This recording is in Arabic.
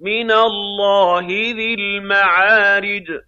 مِّنَ اللَّهِ ذِي الْمَعَارِجِ